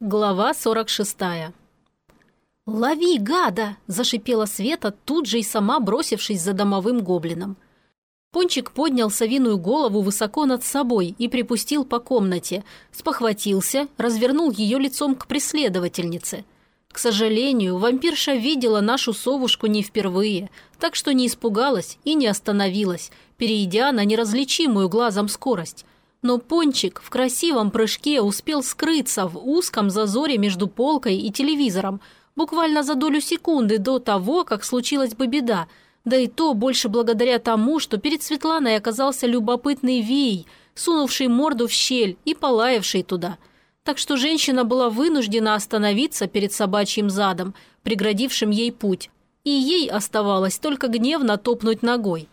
Глава 46 «Лови, гада!» – зашипела Света, тут же и сама бросившись за домовым гоблином. Пончик поднял совиную голову высоко над собой и припустил по комнате, спохватился, развернул ее лицом к преследовательнице. К сожалению, вампирша видела нашу совушку не впервые, так что не испугалась и не остановилась, перейдя на неразличимую глазом скорость – но Пончик в красивом прыжке успел скрыться в узком зазоре между полкой и телевизором, буквально за долю секунды до того, как случилась бы беда, да и то больше благодаря тому, что перед Светланой оказался любопытный Вий, сунувший морду в щель и полаявший туда. Так что женщина была вынуждена остановиться перед собачьим задом, преградившим ей путь, и ей оставалось только гневно топнуть ногой.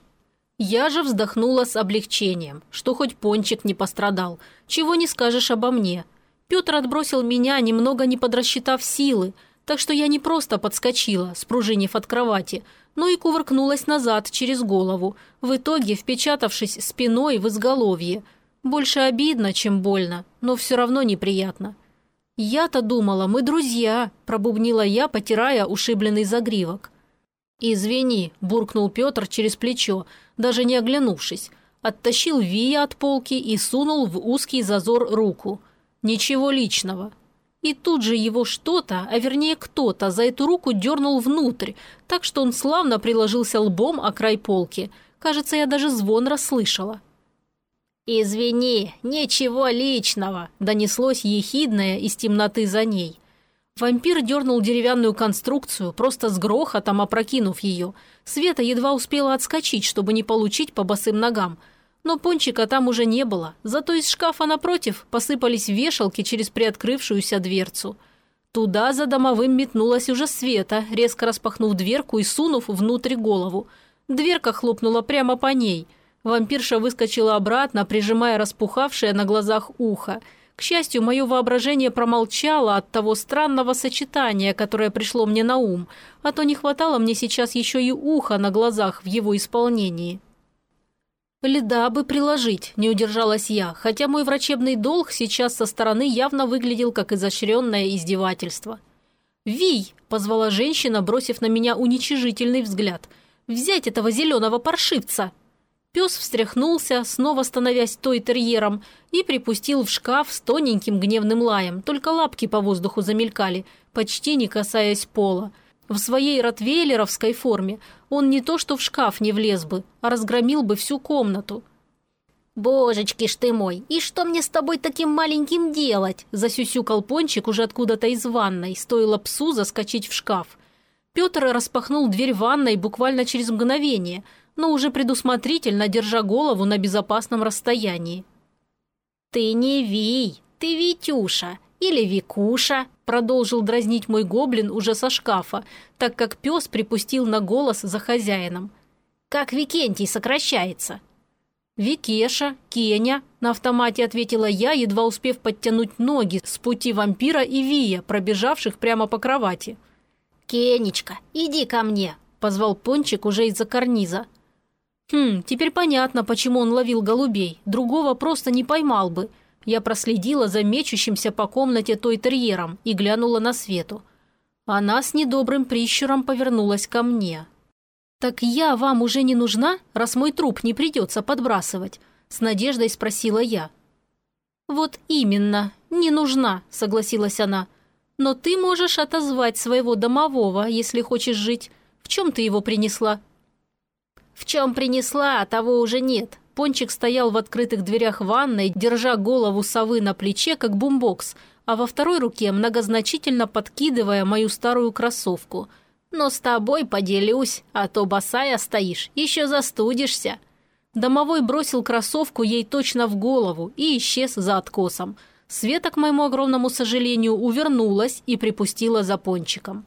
Я же вздохнула с облегчением, что хоть пончик не пострадал. Чего не скажешь обо мне. Петр отбросил меня, немного не подрасчитав силы, так что я не просто подскочила, спружинив от кровати, но и кувыркнулась назад через голову, в итоге впечатавшись спиной в изголовье. Больше обидно, чем больно, но все равно неприятно. «Я-то думала, мы друзья», – пробубнила я, потирая ушибленный загривок. «Извини», – буркнул Петр через плечо, даже не оглянувшись. Оттащил Вия от полки и сунул в узкий зазор руку. Ничего личного. И тут же его что-то, а вернее кто-то, за эту руку дернул внутрь, так что он славно приложился лбом о край полки. Кажется, я даже звон расслышала. «Извини, ничего личного», – донеслось ехидное из темноты за ней – Вампир дернул деревянную конструкцию, просто с грохотом опрокинув ее. Света едва успела отскочить, чтобы не получить по босым ногам. Но пончика там уже не было, зато из шкафа напротив посыпались вешалки через приоткрывшуюся дверцу. Туда за домовым метнулась уже Света, резко распахнув дверку и сунув внутрь голову. Дверка хлопнула прямо по ней. Вампирша выскочила обратно, прижимая распухавшее на глазах ухо – к счастью, мое воображение промолчало от того странного сочетания, которое пришло мне на ум, а то не хватало мне сейчас еще и уха на глазах в его исполнении. «Леда бы приложить», – не удержалась я, хотя мой врачебный долг сейчас со стороны явно выглядел как изощренное издевательство. «Вий!» – позвала женщина, бросив на меня уничижительный взгляд. «Взять этого зеленого паршивца!» Пес встряхнулся, снова становясь той терьером, и припустил в шкаф с тоненьким гневным лаем, только лапки по воздуху замелькали, почти не касаясь пола. В своей ротвейлеровской форме он не то что в шкаф не влез бы, а разгромил бы всю комнату. «Божечки ж ты мой, и что мне с тобой таким маленьким делать?» засюсюкал пончик уже откуда-то из ванной, стоило псу заскочить в шкаф. Петр распахнул дверь ванной буквально через мгновение – но уже предусмотрительно держа голову на безопасном расстоянии. «Ты не Вий, ты Витюша или Викуша», продолжил дразнить мой гоблин уже со шкафа, так как пес припустил на голос за хозяином. «Как Викентий сокращается?» «Викеша, Кеня», – на автомате ответила я, едва успев подтянуть ноги с пути вампира и Вия, пробежавших прямо по кровати. «Кенечка, иди ко мне», – позвал Пончик уже из-за карниза. Хм, теперь понятно, почему он ловил голубей. Другого просто не поймал бы. Я проследила за мечущимся по комнате той терьером и глянула на свету. Она с недобрым прищуром повернулась ко мне. «Так я вам уже не нужна, раз мой труп не придется подбрасывать?» С надеждой спросила я. «Вот именно, не нужна», — согласилась она. «Но ты можешь отозвать своего домового, если хочешь жить. В чем ты его принесла?» В чем принесла, а того уже нет. Пончик стоял в открытых дверях ванной, держа голову совы на плече, как бумбокс, а во второй руке многозначительно подкидывая мою старую кроссовку. «Но с тобой поделюсь, а то босая стоишь, еще застудишься». Домовой бросил кроссовку ей точно в голову и исчез за откосом. Света, к моему огромному сожалению, увернулась и припустила за пончиком.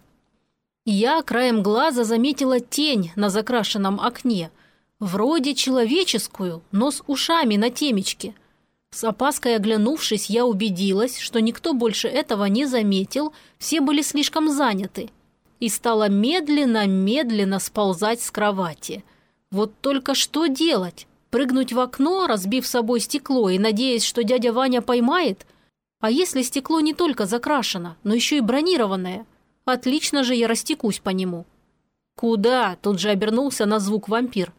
Я краем глаза заметила тень на закрашенном окне. Вроде человеческую, но с ушами на темечке. С опаской оглянувшись, я убедилась, что никто больше этого не заметил, все были слишком заняты. И стала медленно-медленно сползать с кровати. Вот только что делать? Прыгнуть в окно, разбив собой стекло и надеясь, что дядя Ваня поймает? А если стекло не только закрашено, но еще и бронированное? Отлично же я растекусь по нему. «Куда?» – тут же обернулся на звук вампир.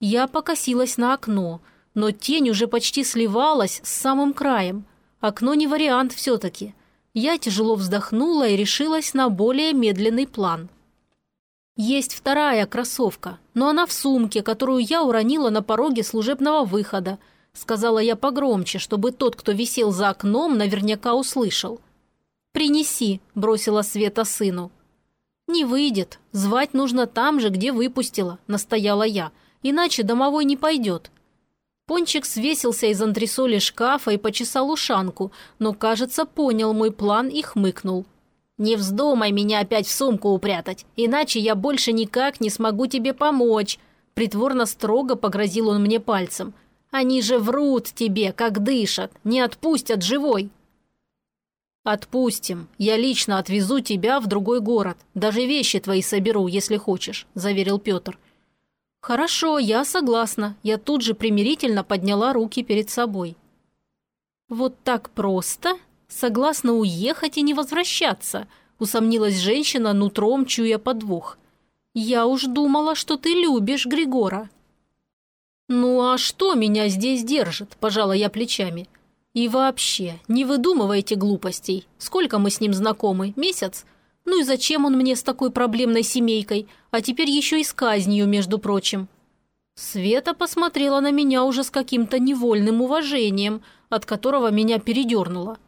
Я покосилась на окно, но тень уже почти сливалась с самым краем. Окно не вариант все-таки. Я тяжело вздохнула и решилась на более медленный план. Есть вторая кроссовка, но она в сумке, которую я уронила на пороге служебного выхода. Сказала я погромче, чтобы тот, кто висел за окном, наверняка услышал. «Принеси», – бросила Света сыну. «Не выйдет. Звать нужно там же, где выпустила», – настояла я. «Иначе домовой не пойдет». Пончик свесился из антресоли шкафа и почесал ушанку, но, кажется, понял мой план и хмыкнул. «Не вздумай меня опять в сумку упрятать, иначе я больше никак не смогу тебе помочь», притворно строго погрозил он мне пальцем. «Они же врут тебе, как дышат, не отпустят живой». «Отпустим. Я лично отвезу тебя в другой город. Даже вещи твои соберу, если хочешь», – заверил Петр. «Хорошо, я согласна». Я тут же примирительно подняла руки перед собой. «Вот так просто? Согласна уехать и не возвращаться?» – усомнилась женщина, нутром чуя подвох. «Я уж думала, что ты любишь Григора». «Ну а что меня здесь держит?» – пожала я плечами. И вообще, не выдумывайте глупостей. Сколько мы с ним знакомы? Месяц? Ну и зачем он мне с такой проблемной семейкой? А теперь еще и с казнью, между прочим. Света посмотрела на меня уже с каким-то невольным уважением, от которого меня передернуло.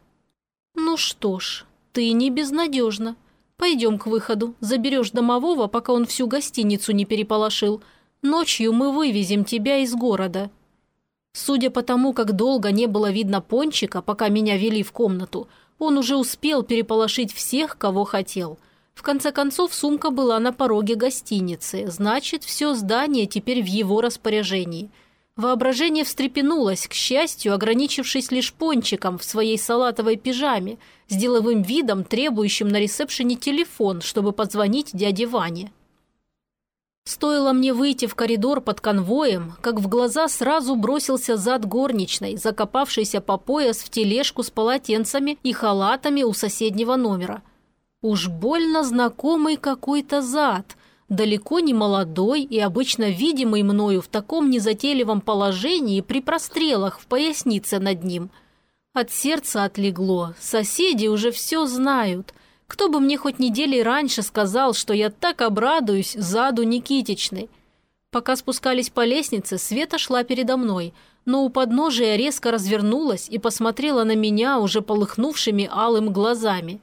«Ну что ж, ты не безнадежна. Пойдем к выходу, заберешь домового, пока он всю гостиницу не переполошил. Ночью мы вывезем тебя из города». Судя по тому, как долго не было видно пончика, пока меня вели в комнату, он уже успел переполошить всех, кого хотел. В конце концов, сумка была на пороге гостиницы, значит, все здание теперь в его распоряжении. Воображение встрепенулось, к счастью, ограничившись лишь пончиком в своей салатовой пижаме, с деловым видом, требующим на ресепшене телефон, чтобы позвонить дяде Ване. Стоило мне выйти в коридор под конвоем, как в глаза сразу бросился зад горничной, закопавшейся по пояс в тележку с полотенцами и халатами у соседнего номера. Уж больно знакомый какой-то зад, далеко не молодой и обычно видимый мною в таком незатейливом положении при прострелах в пояснице над ним. От сердца отлегло, соседи уже все знают – кто бы мне хоть недели раньше сказал, что я так обрадуюсь заду Никитичной. Пока спускались по лестнице, Света шла передо мной, но у подножия резко развернулась и посмотрела на меня уже полыхнувшими алым глазами.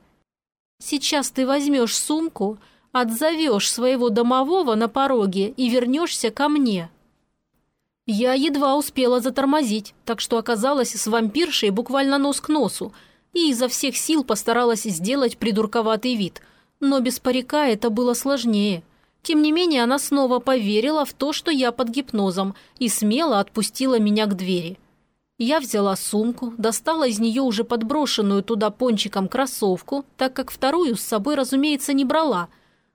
«Сейчас ты возьмешь сумку, отзовешь своего домового на пороге и вернешься ко мне». Я едва успела затормозить, так что оказалась с вампиршей буквально нос к носу – и изо всех сил постаралась сделать придурковатый вид. Но без парика это было сложнее. Тем не менее, она снова поверила в то, что я под гипнозом, и смело отпустила меня к двери. Я взяла сумку, достала из нее уже подброшенную туда пончиком кроссовку, так как вторую с собой, разумеется, не брала.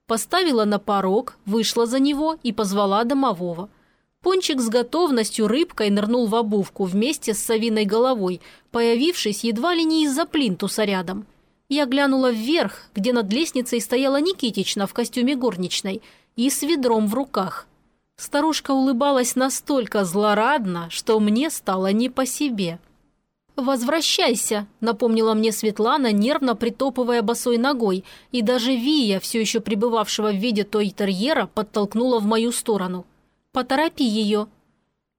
Поставила на порог, вышла за него и позвала домового – Пончик с готовностью рыбкой нырнул в обувку вместе с совиной головой, появившись едва ли не из-за плинтуса рядом. Я глянула вверх, где над лестницей стояла Никитична в костюме горничной и с ведром в руках. Старушка улыбалась настолько злорадно, что мне стало не по себе. «Возвращайся», – напомнила мне Светлана, нервно притопывая босой ногой, и даже Вия, все еще пребывавшего в виде той терьера, подтолкнула в мою сторону – Поторопи ее».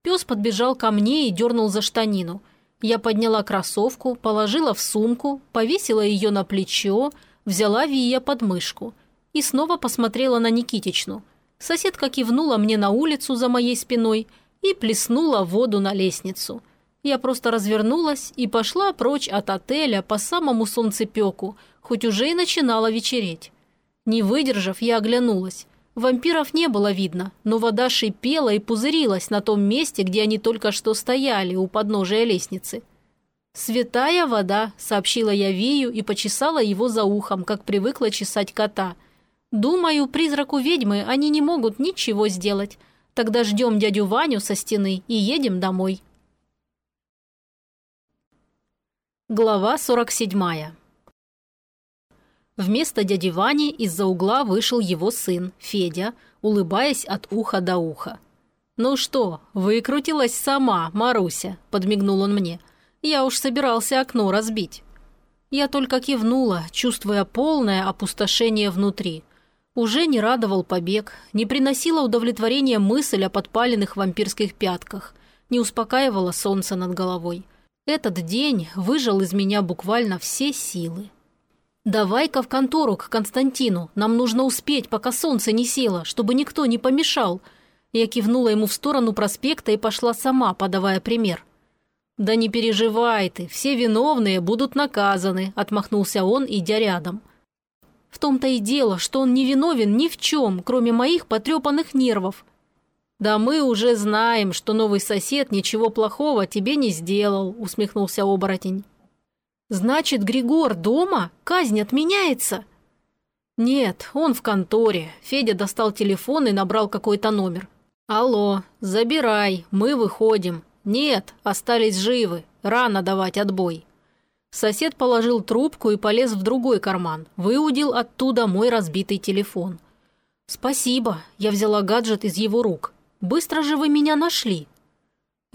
Пес подбежал ко мне и дернул за штанину. Я подняла кроссовку, положила в сумку, повесила ее на плечо, взяла Вия под мышку и снова посмотрела на Никитичну. Соседка кивнула мне на улицу за моей спиной и плеснула воду на лестницу. Я просто развернулась и пошла прочь от отеля по самому солнцепеку, хоть уже и начинала вечереть. Не выдержав, я оглянулась. Вампиров не было видно, но вода шипела и пузырилась на том месте, где они только что стояли у подножия лестницы. «Святая вода», — сообщила я Вию и почесала его за ухом, как привыкла чесать кота. «Думаю, призраку ведьмы они не могут ничего сделать. Тогда ждем дядю Ваню со стены и едем домой». Глава 47 Вместо дяди Вани из-за угла вышел его сын, Федя, улыбаясь от уха до уха. «Ну что, выкрутилась сама, Маруся», – подмигнул он мне. «Я уж собирался окно разбить». Я только кивнула, чувствуя полное опустошение внутри. Уже не радовал побег, не приносила удовлетворения мысль о подпаленных вампирских пятках, не успокаивала солнце над головой. Этот день выжил из меня буквально все силы. «Давай-ка в контору к Константину. Нам нужно успеть, пока солнце не село, чтобы никто не помешал». Я кивнула ему в сторону проспекта и пошла сама, подавая пример. «Да не переживай ты, все виновные будут наказаны», – отмахнулся он, идя рядом. В том-то и дело, что он не виновен ни в чем, кроме моих потрепанных нервов. «Да мы уже знаем, что новый сосед ничего плохого тебе не сделал», – усмехнулся оборотень. «Значит, Григор дома? Казнь отменяется?» «Нет, он в конторе». Федя достал телефон и набрал какой-то номер. «Алло, забирай, мы выходим». «Нет, остались живы. Рано давать отбой». Сосед положил трубку и полез в другой карман. Выудил оттуда мой разбитый телефон. «Спасибо», – я взяла гаджет из его рук. Быстро же вы меня нашли».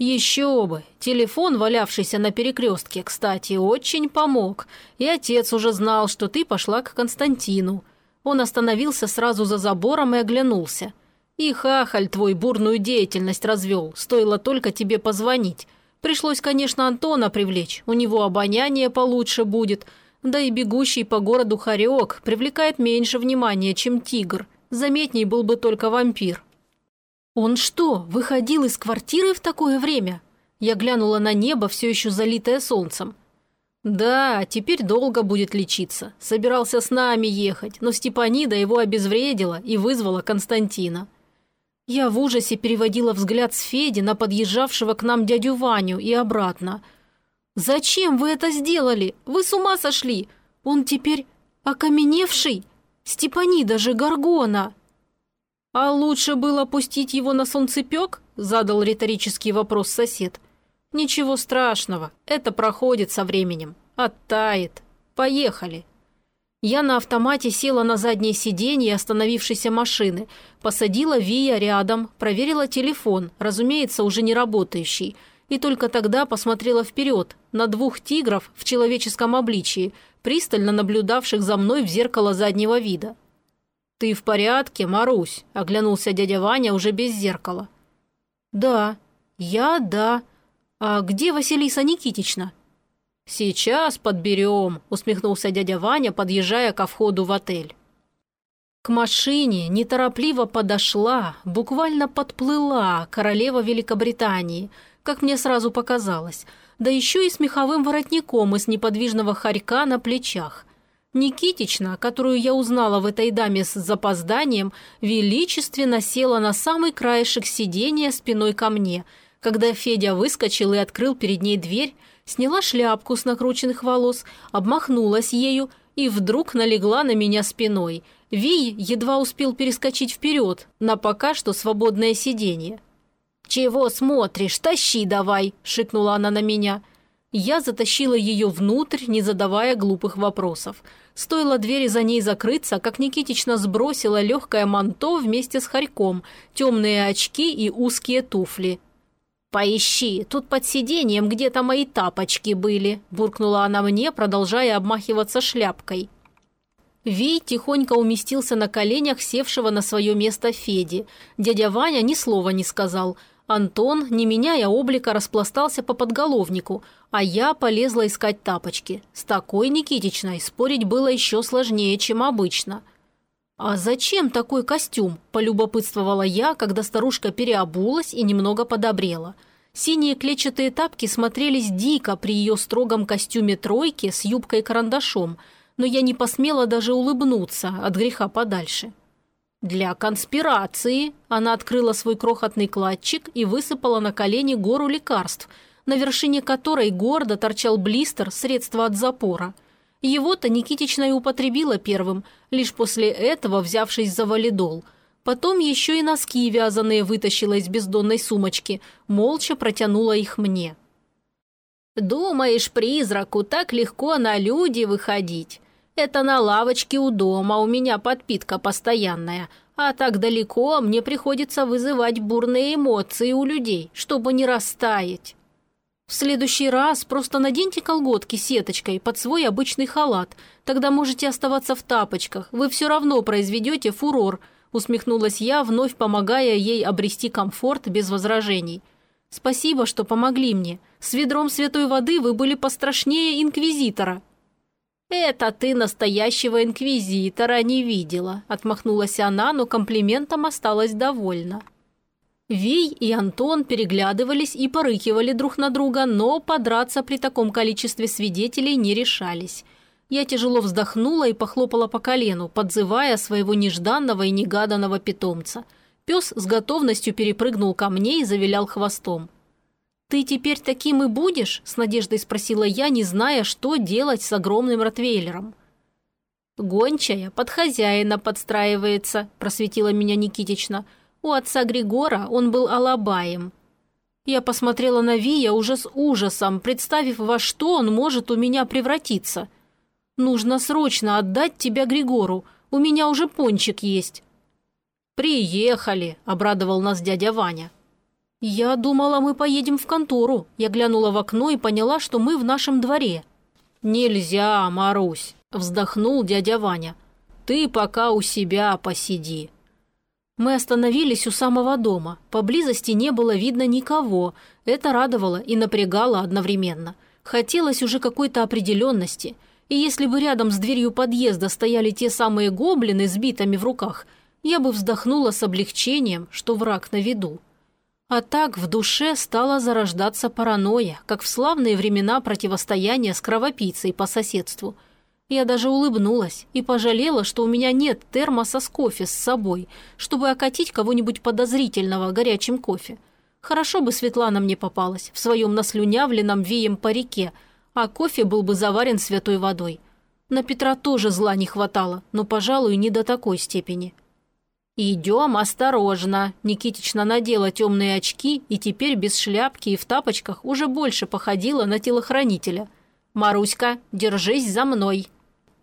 «Еще бы! Телефон, валявшийся на перекрестке, кстати, очень помог. И отец уже знал, что ты пошла к Константину. Он остановился сразу за забором и оглянулся. И хахаль твой бурную деятельность развел, стоило только тебе позвонить. Пришлось, конечно, Антона привлечь, у него обоняние получше будет. Да и бегущий по городу хорек привлекает меньше внимания, чем тигр. Заметней был бы только вампир». «Он что, выходил из квартиры в такое время?» Я глянула на небо, все еще залитое солнцем. «Да, теперь долго будет лечиться. Собирался с нами ехать, но Степанида его обезвредила и вызвала Константина». Я в ужасе переводила взгляд с Феди на подъезжавшего к нам дядю Ваню и обратно. «Зачем вы это сделали? Вы с ума сошли? Он теперь окаменевший? Степанида же Гаргона!» «А лучше было пустить его на солнцепек?» – задал риторический вопрос сосед. «Ничего страшного, это проходит со временем. Оттает. Поехали». Я на автомате села на заднее сиденье остановившейся машины, посадила Вия рядом, проверила телефон, разумеется, уже не работающий, и только тогда посмотрела вперед, на двух тигров в человеческом обличии, пристально наблюдавших за мной в зеркало заднего вида. «Ты в порядке, Марусь?» – оглянулся дядя Ваня уже без зеркала. «Да, я да. А где Василиса Никитична?» «Сейчас подберем», – усмехнулся дядя Ваня, подъезжая ко входу в отель. К машине неторопливо подошла, буквально подплыла королева Великобритании, как мне сразу показалось, да еще и с меховым воротником из неподвижного хорька на плечах. Никитична, которую я узнала в этой даме с запозданием, величественно села на самый краешек сиденья спиной ко мне. Когда Федя выскочил и открыл перед ней дверь, сняла шляпку с накрученных волос, обмахнулась ею и вдруг налегла на меня спиной. Вий едва успел перескочить вперед на пока что свободное сиденье. «Чего смотришь? Тащи давай!» – шикнула она на меня. Я затащила ее внутрь, не задавая глупых вопросов. Стоило двери за ней закрыться, как Никитична сбросила легкое манто вместе с хорьком, темные очки и узкие туфли. «Поищи, тут под сиденьем где-то мои тапочки были», – буркнула она мне, продолжая обмахиваться шляпкой. Вей тихонько уместился на коленях севшего на свое место Феди. Дядя Ваня ни слова не сказал – Антон, не меняя облика, распластался по подголовнику, а я полезла искать тапочки. С такой Никитичной спорить было еще сложнее, чем обычно. «А зачем такой костюм?» – полюбопытствовала я, когда старушка переобулась и немного подобрела. Синие клетчатые тапки смотрелись дико при ее строгом костюме тройки с юбкой-карандашом, но я не посмела даже улыбнуться от греха подальше. «Для конспирации!» Она открыла свой крохотный кладчик и высыпала на колени гору лекарств, на вершине которой гордо торчал блистер средства от запора. Его-то Никитична и употребила первым, лишь после этого взявшись за валидол. Потом еще и носки вязаные вытащила из бездонной сумочки, молча протянула их мне. «Думаешь, призраку так легко на люди выходить? Это на лавочке у дома у меня подпитка постоянная, а так далеко мне приходится вызывать бурные эмоции у людей, чтобы не растаять». «В следующий раз просто наденьте колготки сеточкой под свой обычный халат. Тогда можете оставаться в тапочках. Вы все равно произведете фурор», – усмехнулась я, вновь помогая ей обрести комфорт без возражений. «Спасибо, что помогли мне. С ведром святой воды вы были пострашнее инквизитора». «Это ты настоящего инквизитора не видела», – отмахнулась она, но комплиментом осталась довольна. Вий и Антон переглядывались и порыкивали друг на друга, но подраться при таком количестве свидетелей не решались. Я тяжело вздохнула и похлопала по колену, подзывая своего нежданного и негаданного питомца. Пес с готовностью перепрыгнул ко мне и завилял хвостом. «Ты теперь таким и будешь?» – с надеждой спросила я, не зная, что делать с огромным ротвейлером. «Гончая под хозяина подстраивается», – просветила меня Никитична – у отца Григора он был алабаем. Я посмотрела на Вия уже с ужасом, представив, во что он может у меня превратиться. «Нужно срочно отдать тебя Григору, у меня уже пончик есть». «Приехали», – обрадовал нас дядя Ваня. «Я думала, мы поедем в контору». Я глянула в окно и поняла, что мы в нашем дворе. «Нельзя, Марусь», – вздохнул дядя Ваня. «Ты пока у себя посиди». Мы остановились у самого дома. Поблизости не было видно никого. Это радовало и напрягало одновременно. Хотелось уже какой-то определенности. И если бы рядом с дверью подъезда стояли те самые гоблины с битами в руках, я бы вздохнула с облегчением, что враг на виду. А так в душе стала зарождаться паранойя, как в славные времена противостояния с кровопийцей по соседству – я даже улыбнулась и пожалела, что у меня нет термоса с кофе с собой, чтобы окатить кого-нибудь подозрительного горячим кофе. Хорошо бы Светлана мне попалась в своем наслюнявленном веем парике, а кофе был бы заварен святой водой. На Петра тоже зла не хватало, но, пожалуй, не до такой степени. «Идем осторожно!» Никитична надела темные очки и теперь без шляпки и в тапочках уже больше походила на телохранителя. «Маруська, держись за мной!»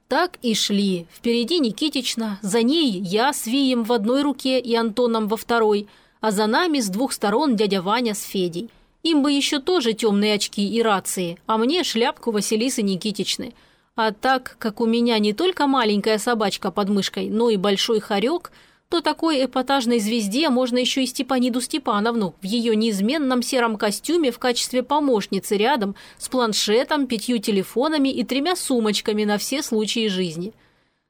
Так и шли. Впереди Никитична, за ней я с Вием в одной руке и Антоном во второй, а за нами с двух сторон дядя Ваня с Федей. Им бы еще тоже темные очки и рации, а мне шляпку Василисы Никитичны. А так, как у меня не только маленькая собачка под мышкой, но и большой хорек – то такой эпатажной звезде можно еще и Степаниду Степановну в ее неизменном сером костюме в качестве помощницы рядом с планшетом, пятью телефонами и тремя сумочками на все случаи жизни.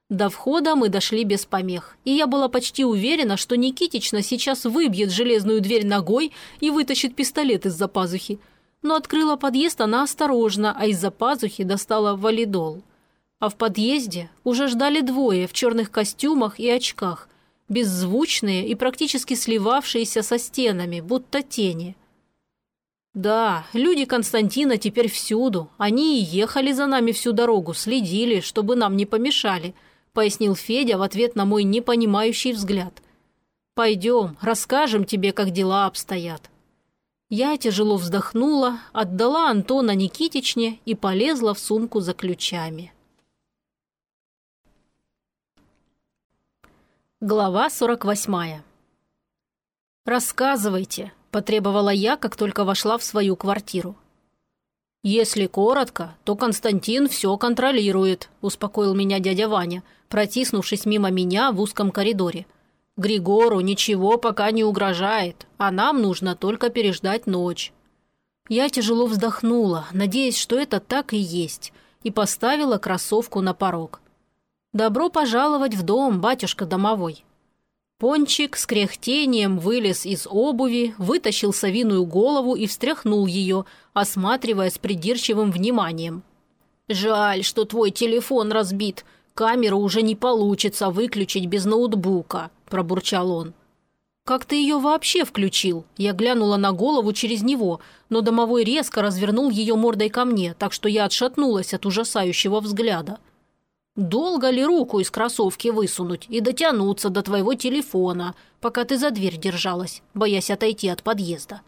До входа мы дошли без помех, и я была почти уверена, что Никитична сейчас выбьет железную дверь ногой и вытащит пистолет из-за пазухи. Но открыла подъезд она осторожно, а из-за пазухи достала валидол. А в подъезде уже ждали двое в черных костюмах и очках – беззвучные и практически сливавшиеся со стенами, будто тени. Да, люди Константина теперь всюду. Они и ехали за нами всю дорогу, следили, чтобы нам не помешали, пояснил Федя в ответ на мой непонимающий взгляд. Пойдем, расскажем тебе, как дела обстоят. Я тяжело вздохнула, отдала Антона Никитичне и полезла в сумку за ключами. Глава 48. «Рассказывайте», – потребовала я, как только вошла в свою квартиру. «Если коротко, то Константин все контролирует», – успокоил меня дядя Ваня, протиснувшись мимо меня в узком коридоре. «Григору ничего пока не угрожает, а нам нужно только переждать ночь». Я тяжело вздохнула, надеясь, что это так и есть, и поставила кроссовку на порог – «Добро пожаловать в дом, батюшка домовой». Пончик с кряхтением вылез из обуви, вытащил совиную голову и встряхнул ее, осматривая с придирчивым вниманием. «Жаль, что твой телефон разбит. Камеру уже не получится выключить без ноутбука», – пробурчал он. «Как ты ее вообще включил?» Я глянула на голову через него, но домовой резко развернул ее мордой ко мне, так что я отшатнулась от ужасающего взгляда. Долго ли руку из кроссовки высунуть и дотянуться до твоего телефона, пока ты за дверь держалась, боясь отойти от подъезда?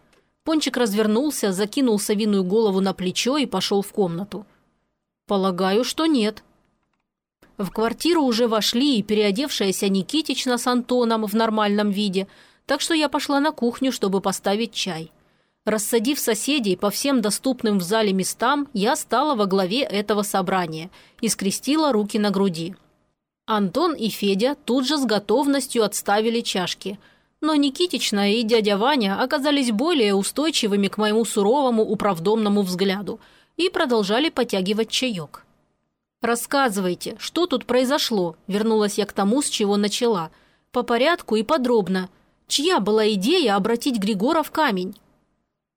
Пончик развернулся, закинул совиную голову на плечо и пошел в комнату. «Полагаю, что нет». В квартиру уже вошли и переодевшаяся Никитична с Антоном в нормальном виде, так что я пошла на кухню, чтобы поставить чай. Рассадив соседей по всем доступным в зале местам, я стала во главе этого собрания и скрестила руки на груди. Антон и Федя тут же с готовностью отставили чашки – но Никитична и дядя Ваня оказались более устойчивыми к моему суровому управдомному взгляду и продолжали потягивать чаек. «Рассказывайте, что тут произошло?» – вернулась я к тому, с чего начала. По порядку и подробно. Чья была идея обратить Григора в камень?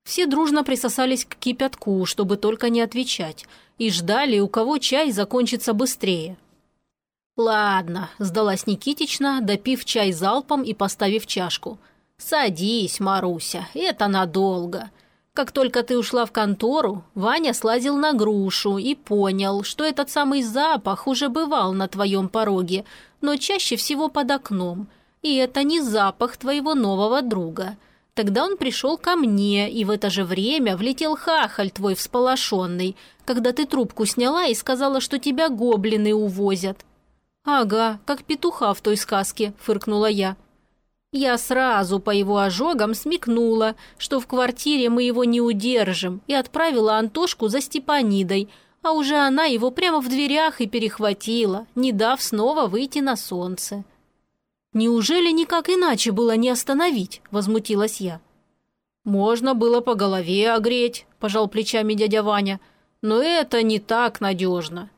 Все дружно присосались к кипятку, чтобы только не отвечать, и ждали, у кого чай закончится быстрее. «Ладно», – сдалась Никитична, допив чай залпом и поставив чашку. «Садись, Маруся, это надолго. Как только ты ушла в контору, Ваня слазил на грушу и понял, что этот самый запах уже бывал на твоем пороге, но чаще всего под окном. И это не запах твоего нового друга. Тогда он пришел ко мне, и в это же время влетел хахаль твой всполошенный, когда ты трубку сняла и сказала, что тебя гоблины увозят». «Ага, как петуха в той сказке», – фыркнула я. Я сразу по его ожогам смекнула, что в квартире мы его не удержим, и отправила Антошку за Степанидой, а уже она его прямо в дверях и перехватила, не дав снова выйти на солнце. «Неужели никак иначе было не остановить?» – возмутилась я. «Можно было по голове огреть», – пожал плечами дядя Ваня, – «но это не так надежно.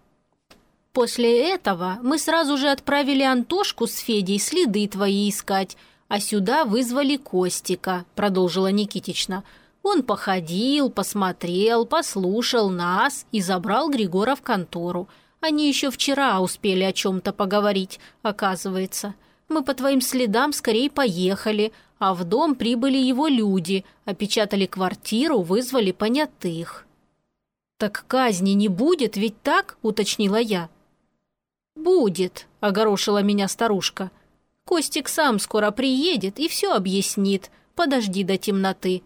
После этого мы сразу же отправили Антошку с Федей следы твои искать, а сюда вызвали Костика», – продолжила Никитична. «Он походил, посмотрел, послушал нас и забрал Григора в контору. Они еще вчера успели о чем-то поговорить, оказывается. Мы по твоим следам скорее поехали, а в дом прибыли его люди, опечатали квартиру, вызвали понятых». «Так казни не будет, ведь так?» – уточнила я. «Будет», – огорошила меня старушка. «Костик сам скоро приедет и все объяснит. Подожди до темноты».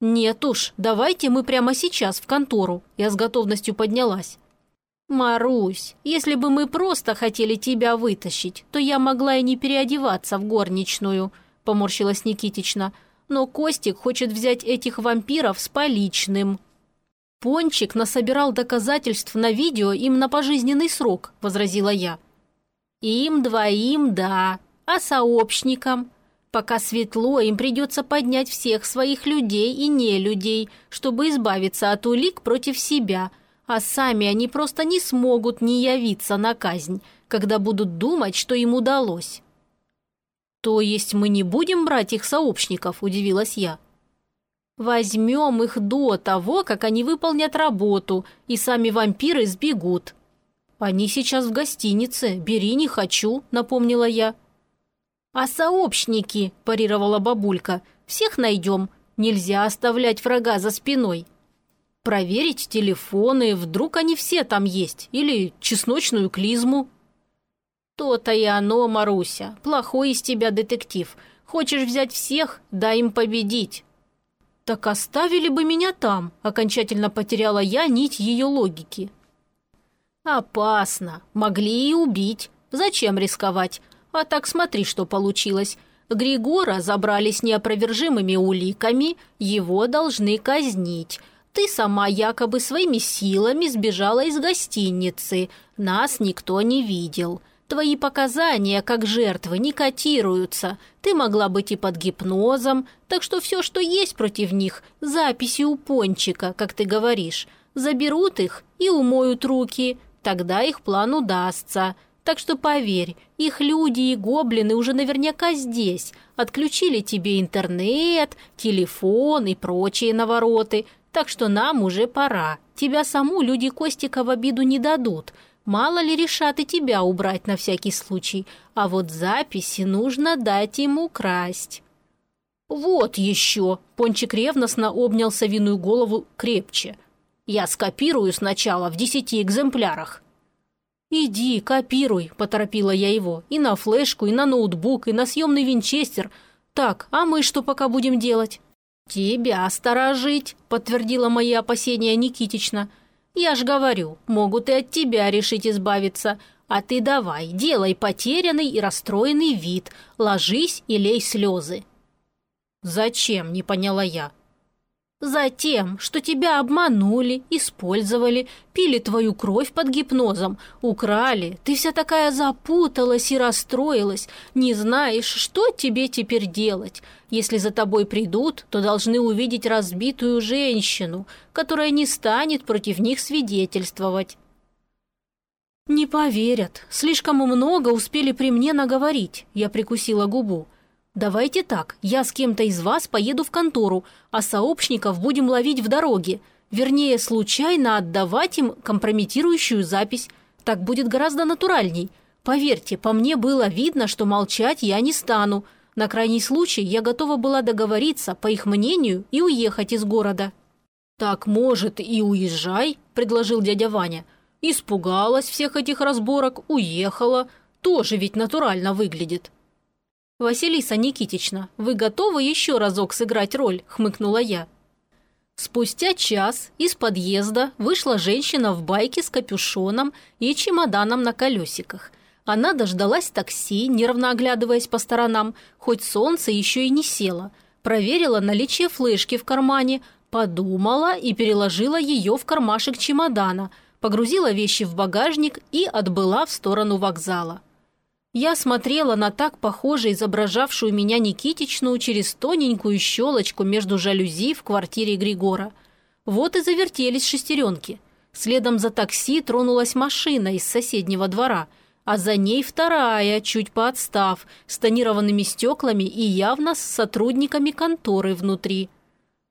«Нет уж, давайте мы прямо сейчас в контору». Я с готовностью поднялась. «Марусь, если бы мы просто хотели тебя вытащить, то я могла и не переодеваться в горничную», – поморщилась Никитична. «Но Костик хочет взять этих вампиров с поличным». «Пончик насобирал доказательств на видео им на пожизненный срок», – возразила я. «Им двоим, да. А сообщникам? Пока светло, им придется поднять всех своих людей и не людей, чтобы избавиться от улик против себя, а сами они просто не смогут не явиться на казнь, когда будут думать, что им удалось». «То есть мы не будем брать их сообщников?» – удивилась я. Возьмем их до того, как они выполнят работу, и сами вампиры сбегут. Они сейчас в гостинице, бери не хочу, напомнила я. А сообщники, парировала бабулька, всех найдем. Нельзя оставлять врага за спиной. Проверить телефоны, вдруг они все там есть, или чесночную клизму. То-то и оно, Маруся, плохой из тебя детектив. Хочешь взять всех, дай им победить. «Так оставили бы меня там», – окончательно потеряла я нить ее логики. «Опасно. Могли и убить. Зачем рисковать? А так смотри, что получилось. Григора забрали с неопровержимыми уликами, его должны казнить. Ты сама якобы своими силами сбежала из гостиницы. Нас никто не видел. Твои показания как жертвы не котируются. Ты могла быть и под гипнозом, так что все, что есть против них, записи у пончика, как ты говоришь. Заберут их и умоют руки, тогда их план удастся. Так что поверь, их люди и гоблины уже наверняка здесь. Отключили тебе интернет, телефон и прочие навороты. Так что нам уже пора. Тебя саму люди Костика в обиду не дадут. Мало ли решат и тебя убрать на всякий случай, а вот записи нужно дать ему красть». «Вот еще!» – Пончик ревностно обнял совиную голову крепче. «Я скопирую сначала в десяти экземплярах». «Иди, копируй», – поторопила я его. «И на флешку, и на ноутбук, и на съемный винчестер. Так, а мы что пока будем делать?» «Тебя сторожить», – подтвердила мои опасения Никитична. «Я ж говорю, могут и от тебя решить избавиться. А ты давай, делай потерянный и расстроенный вид, ложись и лей слезы». «Зачем?» – не поняла я. Затем, что тебя обманули, использовали, пили твою кровь под гипнозом, украли. Ты вся такая запуталась и расстроилась, не знаешь, что тебе теперь делать. Если за тобой придут, то должны увидеть разбитую женщину, которая не станет против них свидетельствовать. Не поверят. Слишком много успели при мне наговорить. Я прикусила губу. «Давайте так, я с кем-то из вас поеду в контору, а сообщников будем ловить в дороге. Вернее, случайно отдавать им компрометирующую запись. Так будет гораздо натуральней. Поверьте, по мне было видно, что молчать я не стану. На крайний случай я готова была договориться, по их мнению, и уехать из города». «Так, может, и уезжай», – предложил дядя Ваня. «Испугалась всех этих разборок, уехала. Тоже ведь натурально выглядит». «Василиса Никитична, вы готовы еще разок сыграть роль?» – хмыкнула я. Спустя час из подъезда вышла женщина в байке с капюшоном и чемоданом на колесиках. Она дождалась такси, нервно оглядываясь по сторонам, хоть солнце еще и не село. Проверила наличие флешки в кармане, подумала и переложила ее в кармашек чемодана, погрузила вещи в багажник и отбыла в сторону вокзала. Я смотрела на так похоже изображавшую меня Никитичную через тоненькую щелочку между жалюзи в квартире Григора. Вот и завертелись шестеренки. Следом за такси тронулась машина из соседнего двора, а за ней вторая, чуть поотстав, с тонированными стеклами и явно с сотрудниками конторы внутри.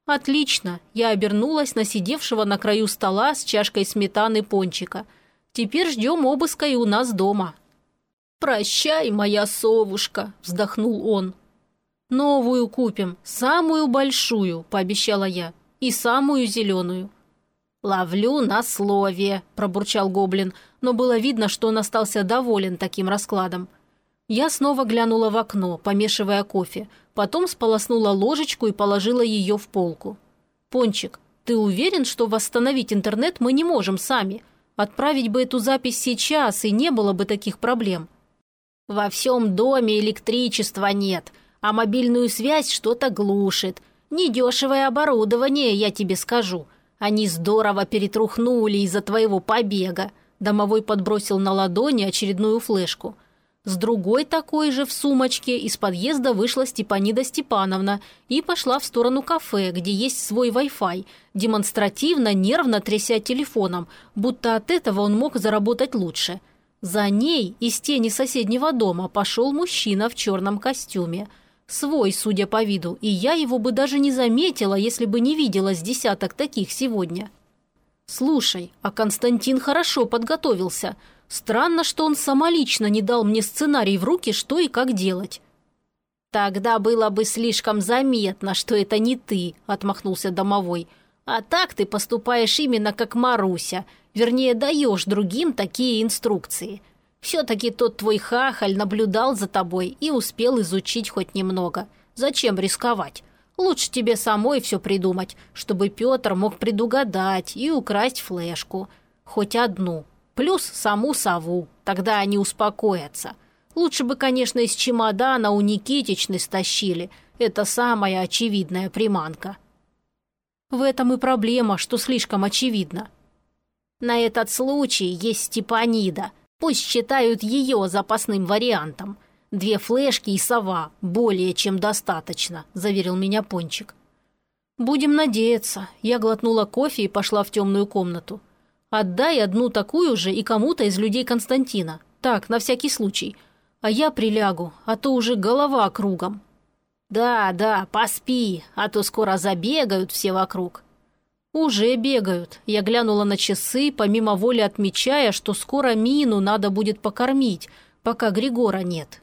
«Отлично!» Я обернулась на сидевшего на краю стола с чашкой сметаны пончика. «Теперь ждем обыска и у нас дома, «Прощай, моя совушка», – вздохнул он. «Новую купим, самую большую», – пообещала я, – «и самую зеленую». «Ловлю на слове», – пробурчал гоблин, но было видно, что он остался доволен таким раскладом. Я снова глянула в окно, помешивая кофе, потом сполоснула ложечку и положила ее в полку. «Пончик, ты уверен, что восстановить интернет мы не можем сами? Отправить бы эту запись сейчас, и не было бы таких проблем». Во всем доме электричества нет, а мобильную связь что-то глушит. Недешевое оборудование, я тебе скажу. Они здорово перетрухнули из-за твоего побега. Домовой подбросил на ладони очередную флешку. С другой такой же в сумочке из подъезда вышла Степанида Степановна и пошла в сторону кафе, где есть свой Wi-Fi, демонстративно нервно тряся телефоном, будто от этого он мог заработать лучше – за ней из тени соседнего дома пошел мужчина в черном костюме. Свой, судя по виду, и я его бы даже не заметила, если бы не видела с десяток таких сегодня. Слушай, а Константин хорошо подготовился. Странно, что он самолично не дал мне сценарий в руки, что и как делать. «Тогда было бы слишком заметно, что это не ты», – отмахнулся домовой. «А так ты поступаешь именно как Маруся – Вернее, даешь другим такие инструкции. Все-таки тот твой хахаль наблюдал за тобой и успел изучить хоть немного. Зачем рисковать? Лучше тебе самой все придумать, чтобы Петр мог предугадать и украсть флешку. Хоть одну. Плюс саму сову. Тогда они успокоятся. Лучше бы, конечно, из чемодана у Никитичны стащили. Это самая очевидная приманка. В этом и проблема, что слишком очевидно. На этот случай есть Степанида. Пусть считают ее запасным вариантом. Две флешки и сова более чем достаточно», – заверил меня Пончик. «Будем надеяться». Я глотнула кофе и пошла в темную комнату. «Отдай одну такую же и кому-то из людей Константина. Так, на всякий случай. А я прилягу, а то уже голова кругом». «Да, да, поспи, а то скоро забегают все вокруг». «Уже бегают». Я глянула на часы, помимо воли отмечая, что скоро Мину надо будет покормить, пока Григора нет.